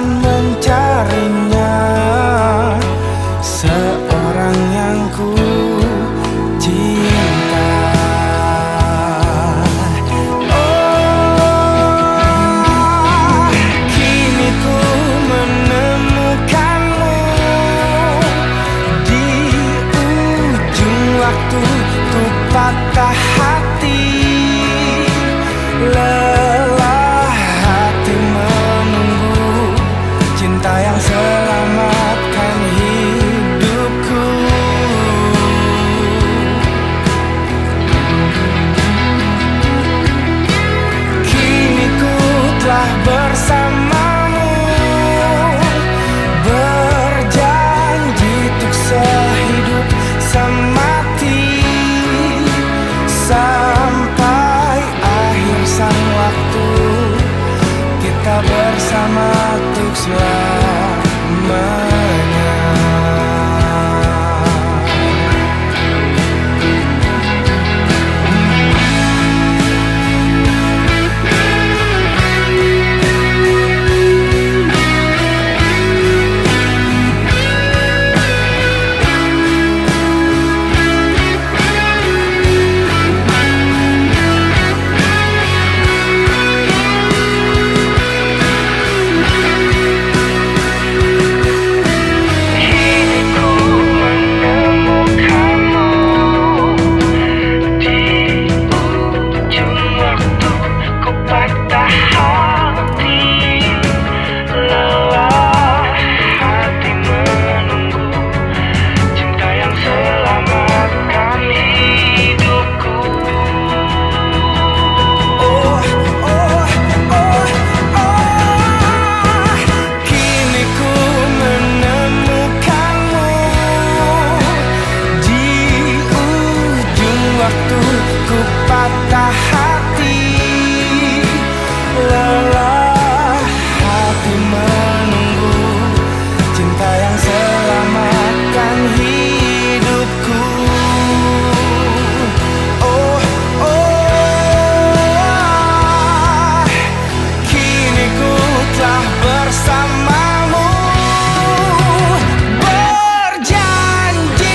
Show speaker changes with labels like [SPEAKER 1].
[SPEAKER 1] kan mencarinya. Seorang yang ku cinta. Oh, kini ku menemukanmu. Di ujung waktu ku patah hati looks like. Cinta yang selamatkan hidupku. Oh, oh Kini ku telah bersamamu. Berjanji